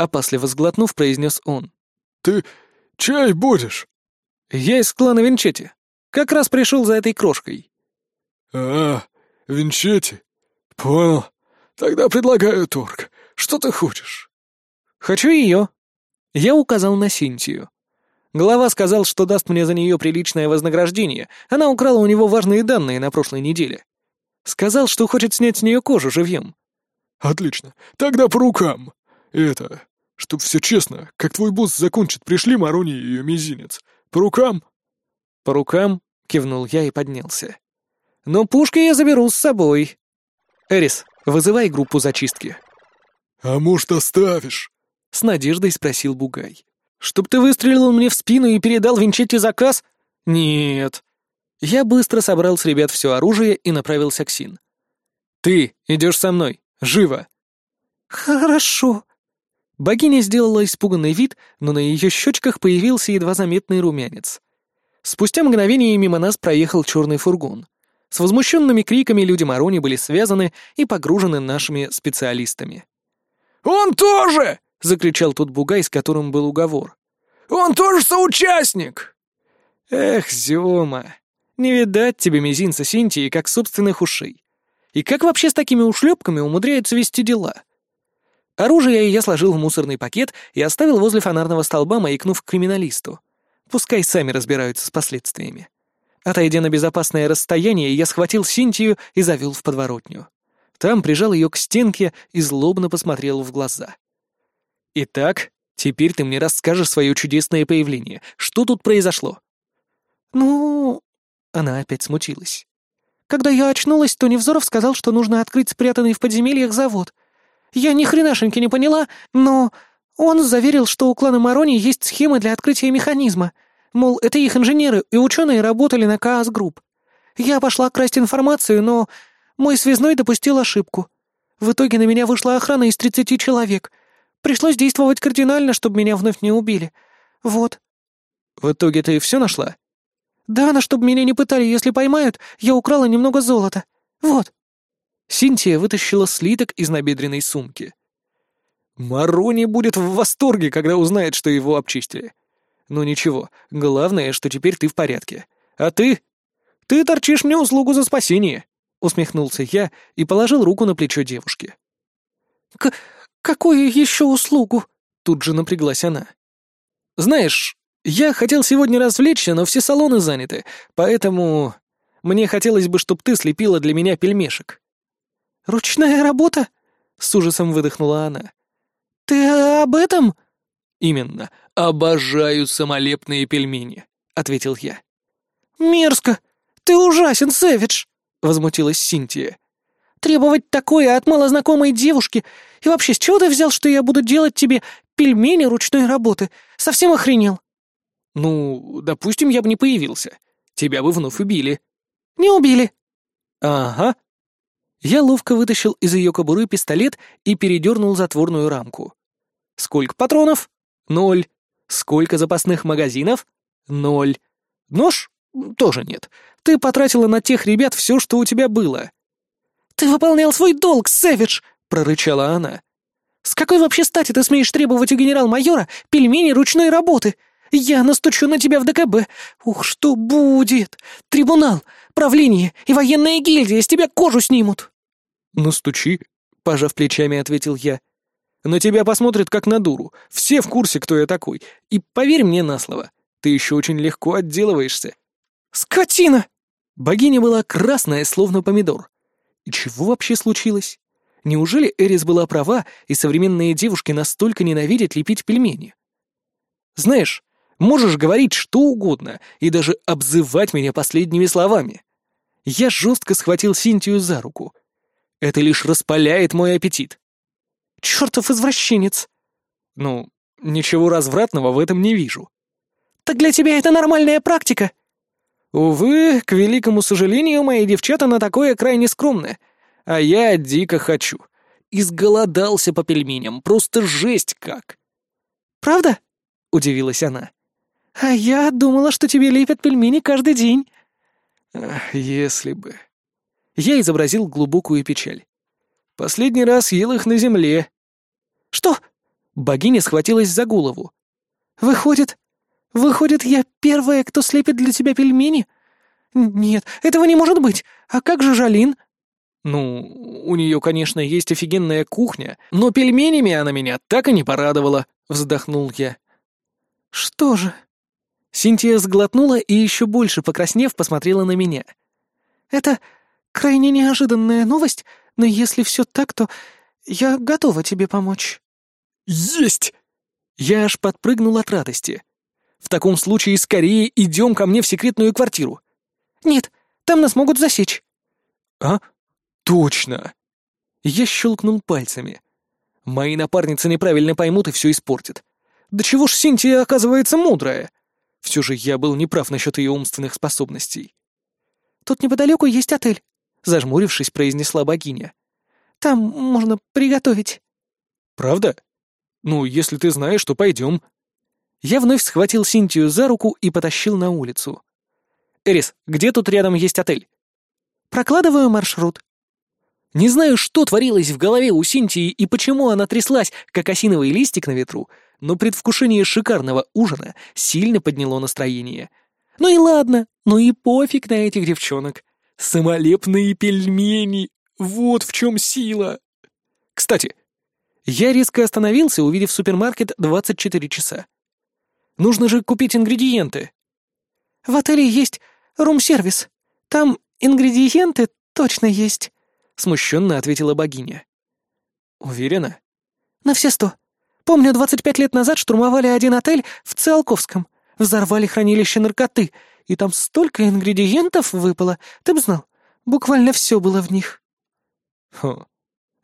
Опасливо сглотнув, произнес он. «Ты чай будешь?» «Я из клана Винчетти. Как раз пришел за этой крошкой». «А, Винчетти? Понял. Тогда предлагаю торг. Что ты хочешь?» «Хочу ее». Я указал на Синтию. Глава сказал, что даст мне за нее приличное вознаграждение. Она украла у него важные данные на прошлой неделе. Сказал, что хочет снять с нее кожу живьем. «Отлично. Тогда по рукам. Это, чтоб все честно, как твой босс закончит, пришли Марони и ее мизинец. По рукам?» «По рукам», — кивнул я и поднялся. Но пушки я заберу с собой. Эрис, вызывай группу зачистки. А может, оставишь? С надеждой спросил Бугай. Чтоб ты выстрелил мне в спину и передал Винчетти заказ? Нет. Я быстро собрал с ребят все оружие и направился к Син. Ты идешь со мной. Живо. Хорошо. Богиня сделала испуганный вид, но на ее щечках появился едва заметный румянец. Спустя мгновение мимо нас проехал черный фургон. С возмущенными криками люди Марони были связаны и погружены нашими специалистами. «Он тоже!» — закричал тот бугай, с которым был уговор. «Он тоже соучастник!» «Эх, Зёма, не видать тебе мизинца Синтии, как собственных ушей. И как вообще с такими ушлепками умудряются вести дела?» Оружие я сложил в мусорный пакет и оставил возле фонарного столба, маякнув к криминалисту. Пускай сами разбираются с последствиями. Отойдя на безопасное расстояние, я схватил Синтию и завел в подворотню. Там прижал ее к стенке и злобно посмотрел в глаза. Итак, теперь ты мне расскажешь свое чудесное появление. Что тут произошло? Ну... Она опять смутилась. Когда я очнулась, то Невзоров сказал, что нужно открыть спрятанный в подземельях завод. Я ни хренашеньки не поняла, но он заверил, что у клана Марони есть схемы для открытия механизма. Мол, это их инженеры и ученые работали на Каас Групп. Я пошла красть информацию, но мой связной допустил ошибку. В итоге на меня вышла охрана из тридцати человек. Пришлось действовать кардинально, чтобы меня вновь не убили. Вот. В итоге ты все нашла? Да, но чтобы меня не пытали, если поймают, я украла немного золота. Вот. Синтия вытащила слиток из набедренной сумки. Марони будет в восторге, когда узнает, что его обчистили. Ну ничего, главное, что теперь ты в порядке. А ты? Ты торчишь мне услугу за спасение. Усмехнулся я и положил руку на плечо девушки. К какую еще услугу? Тут же напряглась она. Знаешь, я хотел сегодня развлечься, но все салоны заняты, поэтому мне хотелось бы, чтобы ты слепила для меня пельмешек». «Ручная работа?» — с ужасом выдохнула она. «Ты об этом?» «Именно. Обожаю самолепные пельмени», — ответил я. «Мерзко! Ты ужасен, Сэвидж!» — возмутилась Синтия. «Требовать такое от малознакомой девушки? И вообще, с чего ты взял, что я буду делать тебе пельмени ручной работы? Совсем охренел?» Ну, допустим, я бы не появился. Тебя бы вновь убили. Не убили. Ага. Я ловко вытащил из ее кобуры пистолет и передернул затворную рамку. Сколько патронов? Ноль. Сколько запасных магазинов? Ноль. Нож? Тоже нет. Ты потратила на тех ребят все, что у тебя было. Ты выполнял свой долг, Сэвидж, прорычала она. С какой вообще стати ты смеешь требовать у генерал-майора пельмени ручной работы? Я настучу на тебя в ДКБ. Ух, что будет? Трибунал, правление и военная гильдия с тебя кожу снимут. Настучи, пожав плечами, ответил я. На тебя посмотрят как на дуру. Все в курсе, кто я такой. И поверь мне на слово, ты еще очень легко отделываешься. Скотина! Богиня была красная, словно помидор. И чего вообще случилось? Неужели Эрис была права, и современные девушки настолько ненавидят лепить пельмени? Знаешь, Можешь говорить что угодно и даже обзывать меня последними словами. Я жестко схватил Синтию за руку. Это лишь распаляет мой аппетит. Чертов извращенец! Ну, ничего развратного в этом не вижу. Так для тебя это нормальная практика? Увы, к великому сожалению, мои девчата на такое крайне скромны. А я дико хочу. Изголодался по пельменям, просто жесть как. «Правда?» — удивилась она. «А я думала, что тебе лепят пельмени каждый день». Ах, если бы. Я изобразил глубокую печаль. Последний раз ел их на земле. «Что?» Богиня схватилась за голову. «Выходит, выходит, я первая, кто слепит для тебя пельмени? Нет, этого не может быть. А как же Жалин?» «Ну, у нее, конечно, есть офигенная кухня, но пельменями она меня так и не порадовала», — вздохнул я. «Что же?» Синтия сглотнула и еще больше покраснев посмотрела на меня. «Это крайне неожиданная новость, но если все так, то я готова тебе помочь». «Есть!» Я аж подпрыгнул от радости. «В таком случае скорее идем ко мне в секретную квартиру». «Нет, там нас могут засечь». «А? Точно!» Я щелкнул пальцами. Мои напарницы неправильно поймут и все испортят. Да чего ж Синтия оказывается мудрая? Все же я был неправ насчет ее умственных способностей. «Тут неподалеку есть отель», — зажмурившись, произнесла богиня. «Там можно приготовить». «Правда? Ну, если ты знаешь, то пойдем». Я вновь схватил Синтию за руку и потащил на улицу. «Эрис, где тут рядом есть отель?» «Прокладываю маршрут». Не знаю, что творилось в голове у Синтии и почему она тряслась, как осиновый листик на ветру, но предвкушение шикарного ужина сильно подняло настроение. Ну и ладно, ну и пофиг на этих девчонок. Самолепные пельмени, вот в чем сила. Кстати, я резко остановился, увидев супермаркет 24 часа. Нужно же купить ингредиенты. В отеле есть рум-сервис. Там ингредиенты точно есть, смущенно ответила богиня. Уверена? На все сто. Помню, 25 лет назад штурмовали один отель в Циолковском, взорвали хранилище наркоты, и там столько ингредиентов выпало, ты бы знал, буквально все было в них». «Хо,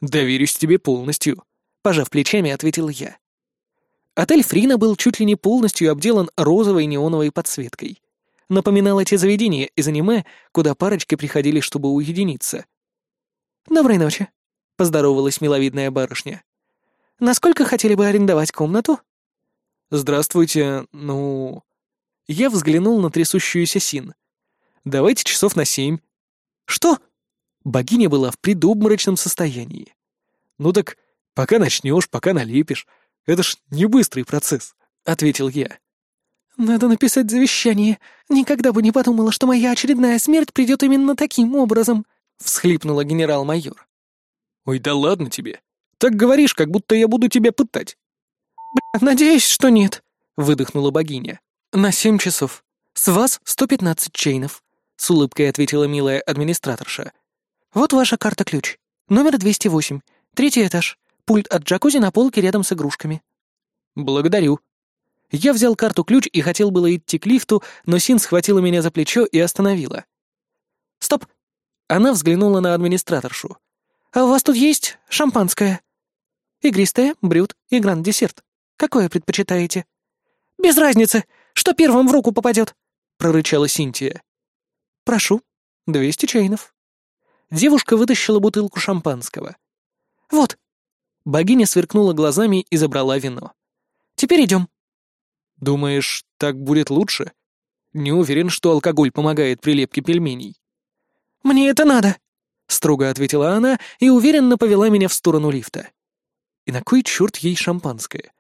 доверюсь тебе полностью», — пожав плечами, ответил я. Отель Фрина был чуть ли не полностью обделан розовой неоновой подсветкой. Напоминало те заведения из аниме, куда парочки приходили, чтобы уединиться. «Доброй ночи», — поздоровалась миловидная барышня. «Насколько хотели бы арендовать комнату?» «Здравствуйте, ну...» Я взглянул на трясущуюся Син. «Давайте часов на семь». «Что?» Богиня была в предобморочном состоянии. «Ну так, пока начнешь, пока налепишь. Это ж не быстрый процесс», — ответил я. «Надо написать завещание. Никогда бы не подумала, что моя очередная смерть придет именно таким образом», — всхлипнула генерал-майор. «Ой, да ладно тебе. Так говоришь, как будто я буду тебя пытать». «Бля, надеюсь, что нет», — выдохнула богиня. «На семь часов. С вас сто пятнадцать чейнов», — с улыбкой ответила милая администраторша. «Вот ваша карта-ключ. Номер двести восемь. Третий этаж. Пульт от джакузи на полке рядом с игрушками». «Благодарю». Я взял карту-ключ и хотел было идти к лифту, но Син схватила меня за плечо и остановила. «Стоп!» Она взглянула на администраторшу. «А у вас тут есть шампанское?» «Игристое, брют и гранд-десерт. Какое предпочитаете?» «Без разницы! Что первым в руку попадет?» — прорычала Синтия. «Прошу, двести чейнов». Девушка вытащила бутылку шампанского. «Вот, Богиня сверкнула глазами и забрала вино. «Теперь идем». «Думаешь, так будет лучше? Не уверен, что алкоголь помогает при лепке пельменей». «Мне это надо», — строго ответила она и уверенно повела меня в сторону лифта. И на кой черт ей шампанское?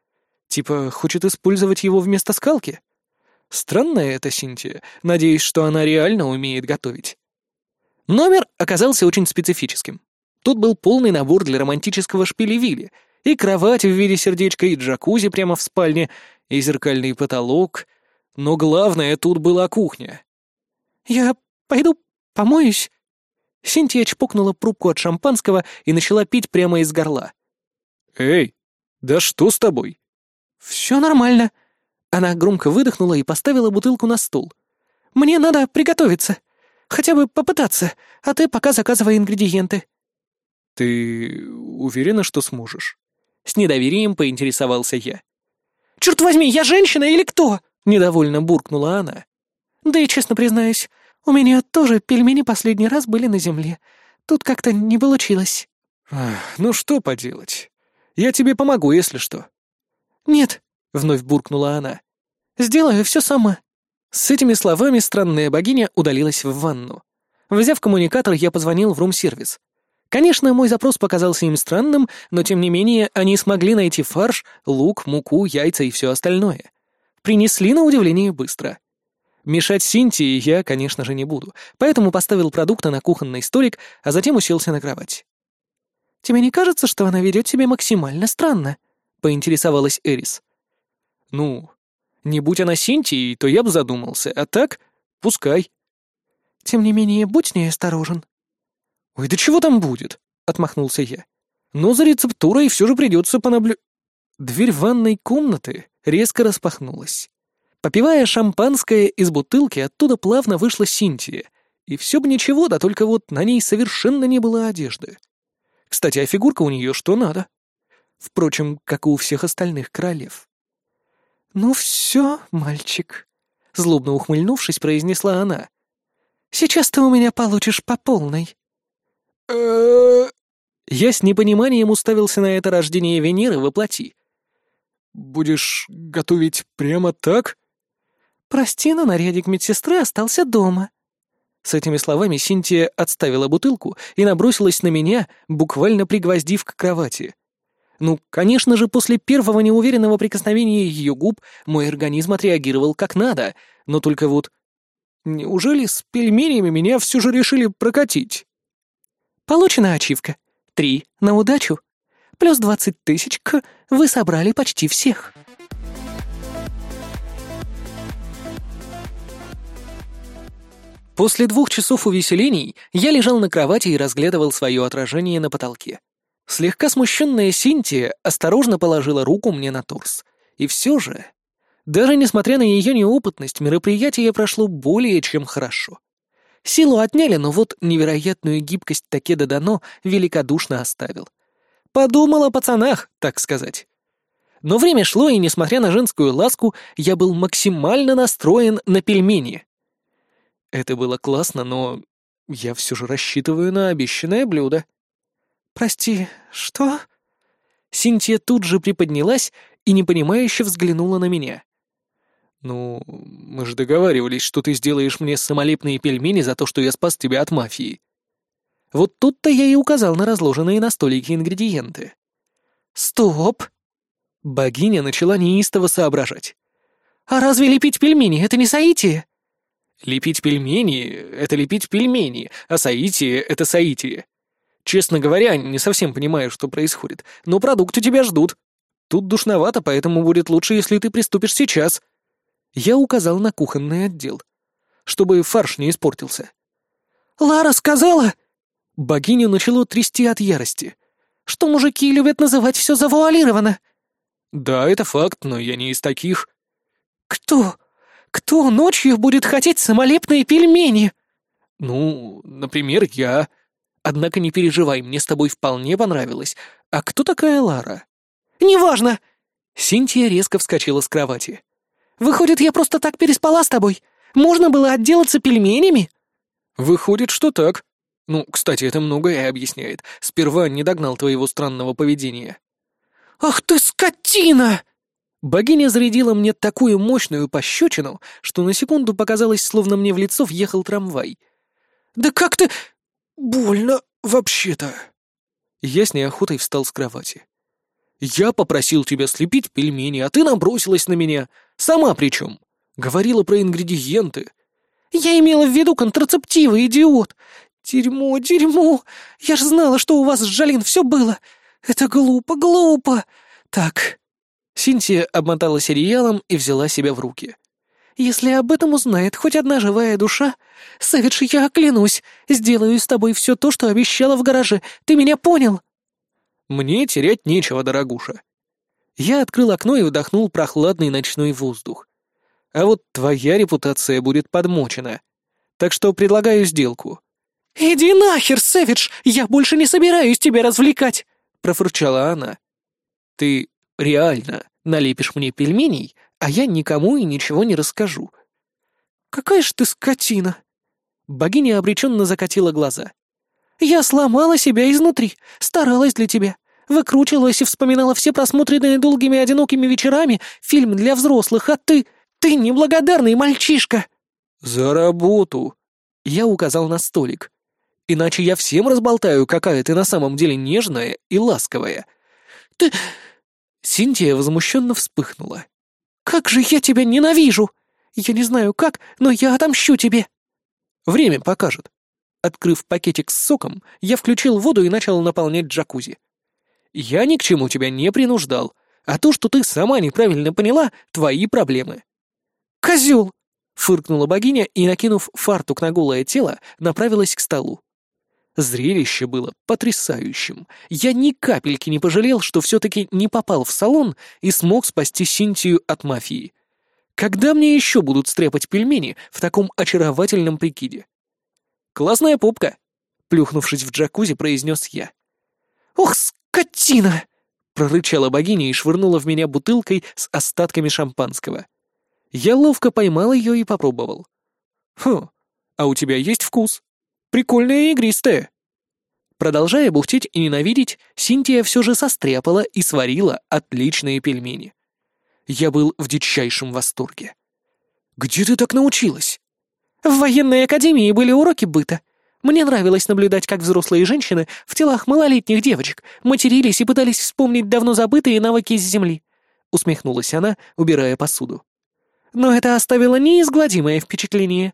Типа, хочет использовать его вместо скалки? Странная это Синтия, надеюсь, что она реально умеет готовить. Номер оказался очень специфическим. Тут был полный набор для романтического шпилевили, и кровать в виде сердечка, и джакузи прямо в спальне, и зеркальный потолок. Но главное, тут была кухня. «Я пойду помоюсь?» Синтия чпокнула пробку от шампанского и начала пить прямо из горла. «Эй, да что с тобой?» «Все нормально». Она громко выдохнула и поставила бутылку на стол. «Мне надо приготовиться. Хотя бы попытаться, а ты пока заказывай ингредиенты». «Ты уверена, что сможешь?» С недоверием поинтересовался я. «Черт возьми, я женщина или кто?» — недовольно буркнула она. «Да и честно признаюсь, у меня тоже пельмени последний раз были на земле. Тут как-то не получилось». «Ну что поделать? Я тебе помогу, если что». «Нет», — вновь буркнула она. «Сделаю все сама». С этими словами странная богиня удалилась в ванну. Взяв коммуникатор, я позвонил в рум-сервис. Конечно, мой запрос показался им странным, но тем не менее они смогли найти фарш, лук, муку, яйца и все остальное. Принесли на удивление быстро. Мешать Синтии я, конечно же, не буду, поэтому поставил продукты на кухонный столик, а затем уселся на кровать. «Тебе не кажется, что она ведет себя максимально странно?» — поинтересовалась Эрис. «Ну, не будь она Синтией, то я бы задумался, а так пускай». «Тем не менее, будь с ней осторожен», «Ой, да чего там будет?» — отмахнулся я. «Но за рецептурой все же придется понаблю...» Дверь ванной комнаты резко распахнулась. Попивая шампанское из бутылки, оттуда плавно вышла Синтия. И все бы ничего, да только вот на ней совершенно не было одежды. Кстати, а фигурка у нее что надо. Впрочем, как и у всех остальных королев. «Ну все, мальчик», — злобно ухмыльнувшись, произнесла она. «Сейчас ты у меня получишь по полной». Я с непониманием уставился на это рождение Венеры во. «Будешь готовить прямо так?» «Прости, но нарядик медсестры остался дома». С этими словами Синтия отставила бутылку и набросилась на меня, буквально пригвоздив к кровати. Ну, конечно же, после первого неуверенного прикосновения ее губ мой организм отреагировал как надо, но только вот... Неужели с пельменями меня все же решили прокатить? Получена ачивка. Три на удачу. Плюс двадцать тысяч к вы собрали почти всех. После двух часов увеселений я лежал на кровати и разглядывал свое отражение на потолке. Слегка смущенная Синтия осторожно положила руку мне на торс. И все же, даже несмотря на ее неопытность, мероприятие прошло более чем хорошо. Силу отняли, но вот невероятную гибкость Такеда Дано великодушно оставил. Подумал о пацанах, так сказать. Но время шло, и, несмотря на женскую ласку, я был максимально настроен на пельмени. Это было классно, но я все же рассчитываю на обещанное блюдо. «Прости, что?» Синтия тут же приподнялась и непонимающе взглянула на меня. «Ну, мы же договаривались, что ты сделаешь мне самолепные пельмени за то, что я спас тебя от мафии». Вот тут-то я и указал на разложенные на столике ингредиенты. «Стоп!» Богиня начала неистово соображать. «А разве лепить пельмени — это не соитие?» Лепить пельмени — это лепить пельмени, а соитие — это соитие. Честно говоря, не совсем понимаю, что происходит, но продукты тебя ждут. Тут душновато, поэтому будет лучше, если ты приступишь сейчас. Я указал на кухонный отдел, чтобы фарш не испортился. «Лара сказала...» Богиню начало трясти от ярости. «Что мужики любят называть все завуалировано?» «Да, это факт, но я не из таких». «Кто? Кто ночью будет хотеть самолепные пельмени?» «Ну, например, я. Однако не переживай, мне с тобой вполне понравилось. А кто такая Лара?» «Неважно!» Синтия резко вскочила с кровати. «Выходит, я просто так переспала с тобой? Можно было отделаться пельменями?» «Выходит, что так. Ну, кстати, это многое объясняет. Сперва не догнал твоего странного поведения». «Ах ты скотина!» Богиня зарядила мне такую мощную пощечину, что на секунду показалось, словно мне в лицо въехал трамвай. «Да как ты... больно вообще-то!» Я с неохотой встал с кровати. «Я попросил тебя слепить пельмени, а ты набросилась на меня. Сама причем. Говорила про ингредиенты». «Я имела в виду контрацептивы, идиот! Дерьмо, дерьмо! Я ж знала, что у вас с Жалин все было! Это глупо, глупо! Так, Синтия обмотала сериалом и взяла себя в руки. «Если об этом узнает хоть одна живая душа, Сэвидж, я клянусь, сделаю с тобой все то, что обещала в гараже. Ты меня понял?» «Мне терять нечего, дорогуша». Я открыл окно и вдохнул прохладный ночной воздух. А вот твоя репутация будет подмочена. Так что предлагаю сделку. «Иди нахер, Сэвидж! Я больше не собираюсь тебя развлекать!» — профурчала она. «Ты Реально, налепишь мне пельменей, а я никому и ничего не расскажу. Какая ж ты скотина! Богиня обреченно закатила глаза. Я сломала себя изнутри, старалась для тебя, выкручивалась и вспоминала все просмотренные долгими одинокими вечерами фильм для взрослых, а ты... ты неблагодарный мальчишка!» «За работу!» Я указал на столик. «Иначе я всем разболтаю, какая ты на самом деле нежная и ласковая». «Ты... Синтия возмущенно вспыхнула. «Как же я тебя ненавижу! Я не знаю как, но я отомщу тебе!» «Время покажет». Открыв пакетик с соком, я включил воду и начал наполнять джакузи. «Я ни к чему тебя не принуждал, а то, что ты сама неправильно поняла, твои проблемы». «Козел!» — фыркнула богиня и, накинув фартук на голое тело, направилась к столу. Зрелище было потрясающим. Я ни капельки не пожалел, что все-таки не попал в салон и смог спасти Синтию от мафии. Когда мне еще будут стряпать пельмени в таком очаровательном прикиде? «Классная попка!» — плюхнувшись в джакузи, произнес я. «Ох, скотина!» — прорычала богиня и швырнула в меня бутылкой с остатками шампанского. Я ловко поймал ее и попробовал. «Хм, а у тебя есть вкус?» Прикольная и игристая». Продолжая бухтеть и ненавидеть, Синтия все же состряпала и сварила отличные пельмени. Я был в дичайшем восторге. «Где ты так научилась?» «В военной академии были уроки быта. Мне нравилось наблюдать, как взрослые женщины в телах малолетних девочек матерились и пытались вспомнить давно забытые навыки с земли», — усмехнулась она, убирая посуду. «Но это оставило неизгладимое впечатление.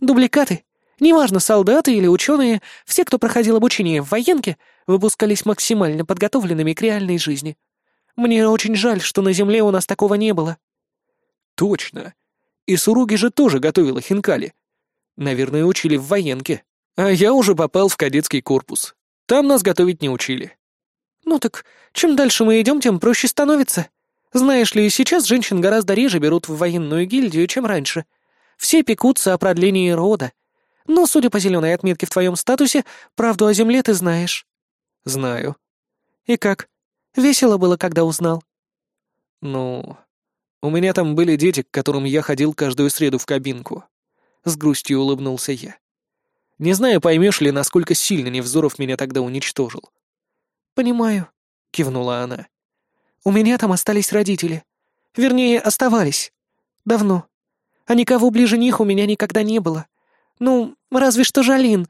Дубликаты Неважно, солдаты или ученые, все, кто проходил обучение в военке, выпускались максимально подготовленными к реальной жизни. Мне очень жаль, что на Земле у нас такого не было». «Точно. И Суруги же тоже готовила хинкали. Наверное, учили в военке. А я уже попал в кадетский корпус. Там нас готовить не учили». «Ну так, чем дальше мы идем, тем проще становится. Знаешь ли, сейчас женщин гораздо реже берут в военную гильдию, чем раньше. Все пекутся о продлении рода. Но, судя по зеленой отметке в твоем статусе, правду о земле ты знаешь». «Знаю». «И как? Весело было, когда узнал?» «Ну, у меня там были дети, к которым я ходил каждую среду в кабинку». С грустью улыбнулся я. «Не знаю, поймешь ли, насколько сильно Невзоров меня тогда уничтожил». «Понимаю», — кивнула она. «У меня там остались родители. Вернее, оставались. Давно. А никого ближе них у меня никогда не было. Ну, разве что Жалин.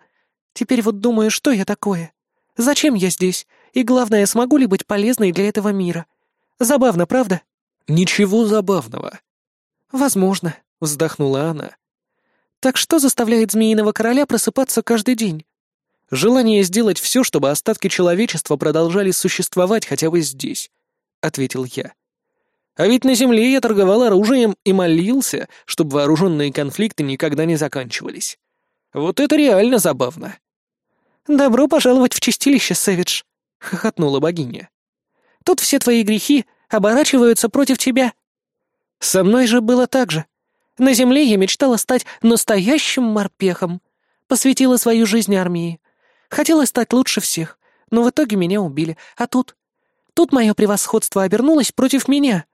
Теперь вот думаю, что я такое? Зачем я здесь? И главное, смогу ли быть полезной для этого мира? Забавно, правда?» «Ничего забавного». «Возможно», — вздохнула она. «Так что заставляет Змеиного Короля просыпаться каждый день?» «Желание сделать все, чтобы остатки человечества продолжали существовать хотя бы здесь», — ответил я. «А ведь на Земле я торговал оружием и молился, чтобы вооруженные конфликты никогда не заканчивались. Вот это реально забавно». «Добро пожаловать в чистилище, Сэвидж», — хохотнула богиня. «Тут все твои грехи оборачиваются против тебя. Со мной же было так же. На земле я мечтала стать настоящим морпехом. Посвятила свою жизнь армии. Хотела стать лучше всех, но в итоге меня убили. А тут... Тут мое превосходство обернулось против меня.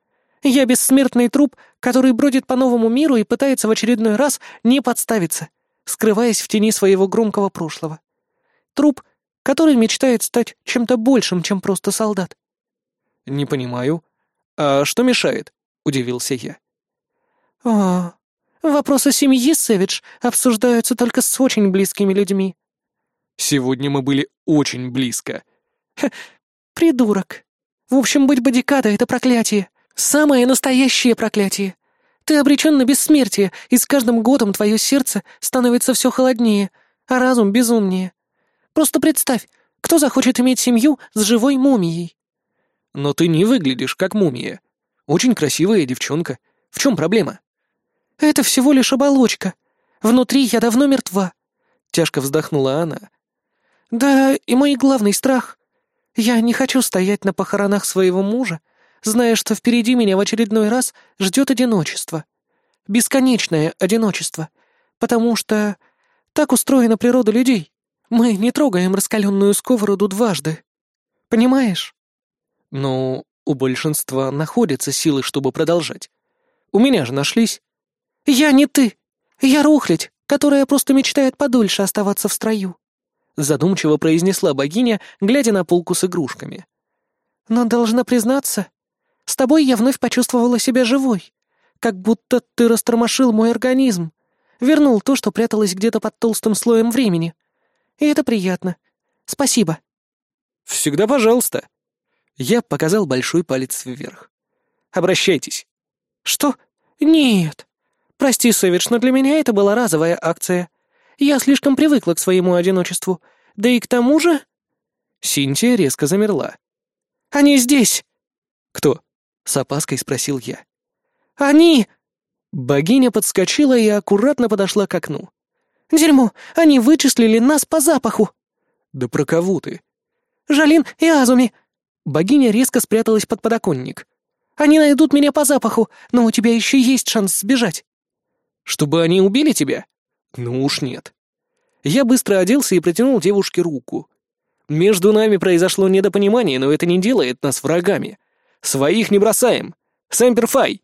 Я бессмертный труп, который бродит по новому миру и пытается в очередной раз не подставиться, скрываясь в тени своего громкого прошлого. Труп, который мечтает стать чем-то большим, чем просто солдат. «Не понимаю. А что мешает?» — удивился я. «О, вопросы семьи, Сэвидж, обсуждаются только с очень близкими людьми». «Сегодня мы были очень близко». Ха, придурок. В общем, быть бодикадой — это проклятие. Самое настоящее проклятие. Ты обречен на бессмертие, и с каждым годом твое сердце становится все холоднее, а разум безумнее. Просто представь, кто захочет иметь семью с живой мумией? Но ты не выглядишь как мумия. Очень красивая девчонка. В чем проблема? Это всего лишь оболочка. Внутри я давно мертва. Тяжко вздохнула она. Да, и мой главный страх. Я не хочу стоять на похоронах своего мужа, зная, что впереди меня в очередной раз ждет одиночество. Бесконечное одиночество. Потому что так устроена природа людей. Мы не трогаем раскаленную сковороду дважды. Понимаешь? Ну, у большинства находятся силы, чтобы продолжать. У меня же нашлись. Я не ты. Я рухлядь, которая просто мечтает подольше оставаться в строю. Задумчиво произнесла богиня, глядя на полку с игрушками. Но должна признаться, с тобой я вновь почувствовала себя живой. Как будто ты растормошил мой организм. Вернул то, что пряталось где-то под толстым слоем времени. И это приятно. Спасибо. Всегда пожалуйста. Я показал большой палец вверх. «Обращайтесь». «Что? Нет. Прости, Сэвидж, но для меня это была разовая акция. Я слишком привыкла к своему одиночеству. Да и к тому же...» Синтия резко замерла. «Они здесь!» «Кто?» — с опаской спросил я. «Они!» Богиня подскочила и аккуратно подошла к окну. «Дерьмо! Они вычислили нас по запаху!» «Да про кого ты?» «Жалин и Азуми!» Богиня резко спряталась под подоконник. «Они найдут меня по запаху, но у тебя еще есть шанс сбежать». «Чтобы они убили тебя? Ну уж нет». Я быстро оделся и протянул девушке руку. Между нами произошло недопонимание, но это не делает нас врагами. Своих не бросаем. Сэмперфай!»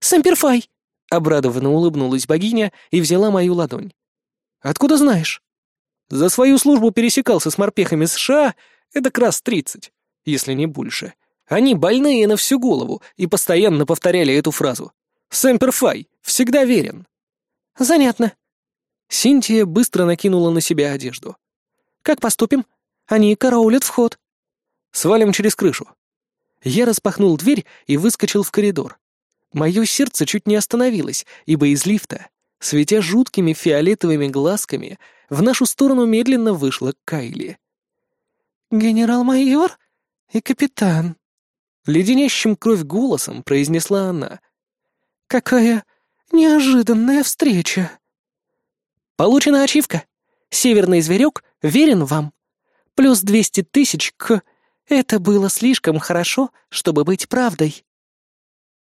«Сэмперфай!» — обрадованно улыбнулась богиня и взяла мою ладонь. «Откуда знаешь?» «За свою службу пересекался с морпехами США, это раз тридцать если не больше. Они больные на всю голову и постоянно повторяли эту фразу. «Сэмперфай, всегда верен». «Занятно». Синтия быстро накинула на себя одежду. «Как поступим? Они караулят вход». «Свалим через крышу». Я распахнул дверь и выскочил в коридор. Мое сердце чуть не остановилось, ибо из лифта, светя жуткими фиолетовыми глазками, в нашу сторону медленно вышла Кайли. «Генерал-майор?» и капитан», — леденящим кровь голосом произнесла она. «Какая неожиданная встреча!» «Получена ачивка. Северный зверек верен вам. Плюс двести тысяч к Это было слишком хорошо, чтобы быть правдой.